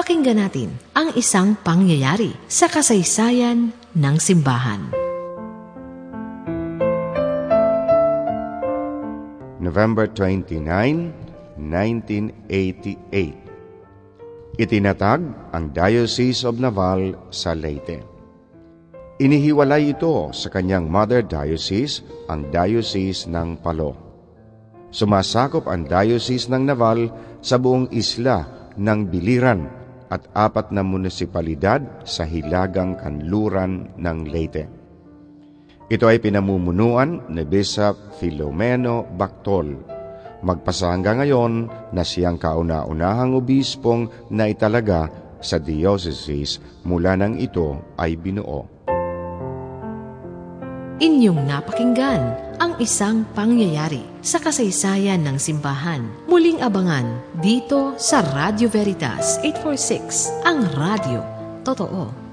Pakinggan natin ang isang pangyayari sa kasaysayan ng simbahan. November 29, 1988 Itinatag ang Diocese of Naval sa Leyte. Inihiwalay ito sa kanyang mother diocese, ang Diocese ng Palo. Sumasakop ang Diocese ng Naval sa buong isla ng Biliran at apat na munisipalidad sa hilagang kanluran ng Leyte. Ito ay pinamumunuan ni Bishop Filomeno Bactol. Magpasa hanggang ngayon na siyang kauna-unahang obispong na italaga sa diocese mula nang ito ay binuo. Inyong napakinggan ang isang pangyayari sa kasaysayan ng simbahan. Muling abangan dito sa Radio Veritas 846, ang radio. Totoo.